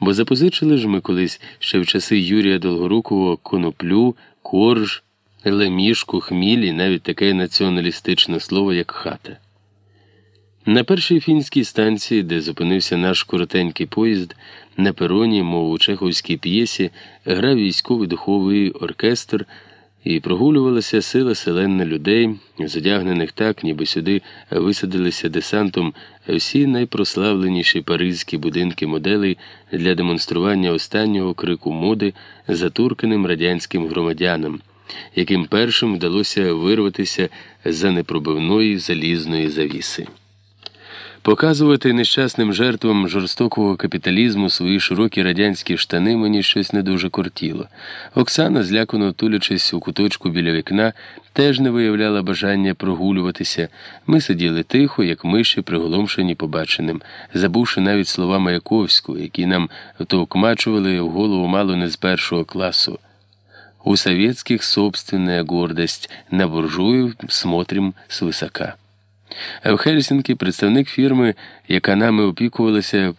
Бо запозичили ж ми колись ще в часи Юрія Долгорукого коноплю, корж, лемішку, хміль і навіть таке націоналістичне слово, як хата. На першій фінській станції, де зупинився наш коротенький поїзд, на пероні, мов у чеховській п'єсі, грав військовий духовий оркестр і прогулювалася сила селенна людей, задягнених так, ніби сюди висадилися десантом всі найпрославленіші паризькі будинки моделей для демонстрування останнього крику моди затурканим радянським громадянам, яким першим вдалося вирватися за непробивної залізної завіси. Показувати нещасним жертвам жорстокого капіталізму свої широкі радянські штани мені щось не дуже кортіло. Оксана, злякано тулячись у куточку біля вікна, теж не виявляла бажання прогулюватися. Ми сиділи тихо, як миші, приголомшені побаченим, забувши навіть слова Маяковського, які нам втовкмачували в голову мало не з першого класу. У советских собственная гордость, на буржуев смотрим свысока. В Хельсінкі представник фірми, яка нами опікувалася,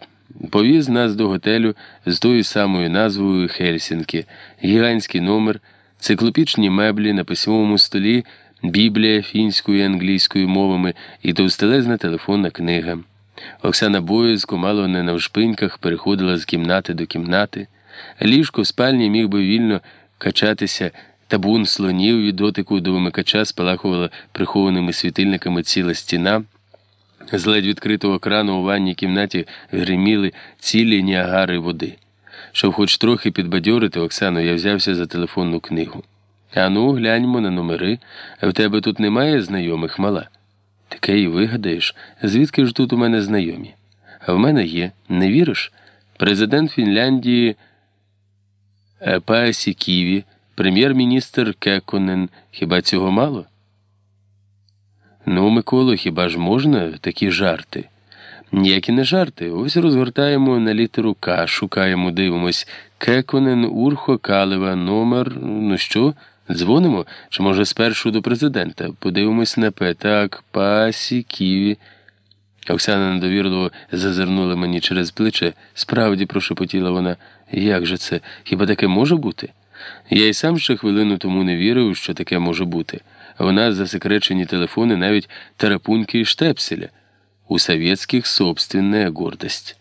повіз нас до готелю з тою самою назвою Хельсінкі, гігантський номер, циклопічні меблі на письмовому столі, біблія фінською і англійською мовами і товстелезна телефонна книга. Оксана боязко, мало не на вшпиньках, переходила з кімнати до кімнати. Ліжко в спальні міг би вільно качатися. Табун слонів від дотику до вимикача спалахувала прихованими світильниками ціла стіна. З ледь відкритого крану у ванній кімнаті гриміли цілі ніагари води. Щоб хоч трохи підбадьорити Оксану, я взявся за телефонну книгу. Ану, гляньмо на номери. В тебе тут немає знайомих мала? Таке і вигадаєш, звідки ж тут у мене знайомі? А в мене є, не віриш? Президент Фінляндії Паасі Ківі. Прем'єр-міністр Кеконен, хіба цього мало? Ну, Миколо, хіба ж можна такі жарти? Ніякі не жарти. Ось розгортаємо на літеру К, шукаємо, дивимось. Кеконен, Урхо, Калева, номер. Ну що? Дзвонимо? Чи може спершу до президента? Подивимось на П. Так, пасі, ківі. Оксана недовірливо зазирнула мені через плече. Справді, прошепотіла вона. Як же це? Хіба таке може бути? Я й сам ще хвилину тому не вірив, що таке може бути. Вона засекречені телефони навіть тарапуньки і штепселя. У совєтських собственная гордость.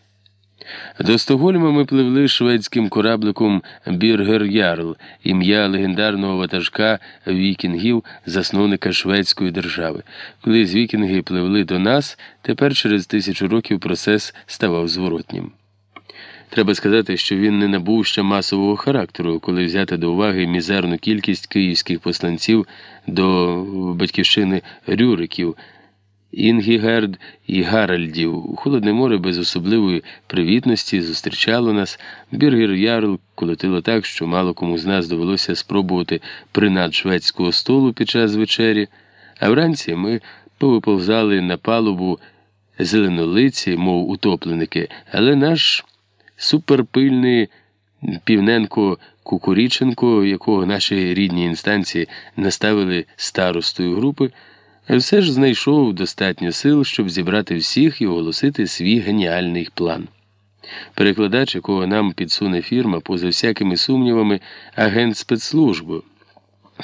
До Стокгольма ми пливли шведським корабликом Біргер Ярл, ім'я легендарного ватажка вікінгів, засновника шведської держави. Коли з вікінги пливли до нас, тепер через тисячу років процес ставав зворотнім. Треба сказати, що він не набув ще масового характеру, коли взяти до уваги мізерну кількість київських посланців до батьківщини Рюриків, Інгігерд і Гаральдів. Холодне море без особливої привітності зустрічало нас. Біргер Ярл колотило так, що мало кому з нас довелося спробувати принад шведського столу під час вечері, а вранці ми повиповзали на палубу зеленолиці, мов утопленики, але наш суперпильний Півненко Кукуріченко, якого наші рідні інстанції наставили старостою групи, все ж знайшов достатньо сил, щоб зібрати всіх і оголосити свій геніальний план. Перекладач, якого нам підсуне фірма, поза всякими сумнівами, агент спецслужби.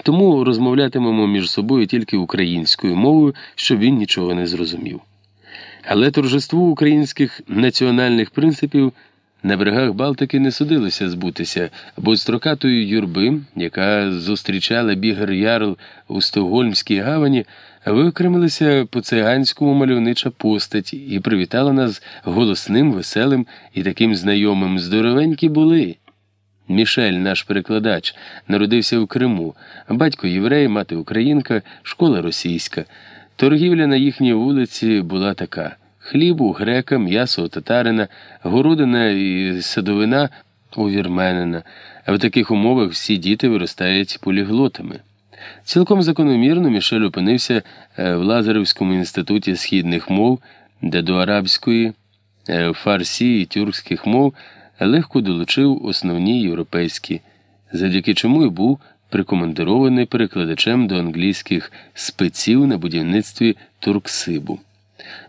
Тому розмовлятимемо між собою тільки українською мовою, щоб він нічого не зрозумів. Але торжеству українських національних принципів. На берегах Балтики не судилося збутися, бо строкатої юрби, яка зустрічала бігер Ярл у Стокгольмській гавані, виокремилася по циганському мальовнича постать і привітала нас голосним, веселим і таким знайомим здоровенькі були. Мішель, наш перекладач, народився в Криму, батько єврей, мати українка, школа російська. Торгівля на їхній вулиці була така. Хлібу грека, м'ясо татарина, городина і садовина у вірменина. В таких умовах всі діти виростають поліглотами. Цілком закономірно Мішель опинився в Лазаревському інституті східних мов, де до арабської, фарсі і тюркських мов легко долучив основні європейські, завдяки чому й був прикомандирований перекладачем до англійських спеців на будівництві Турксибу.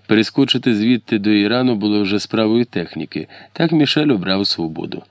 Перескочити звідти до Ірану було вже справою техніки. Так Мішель обрав свободу.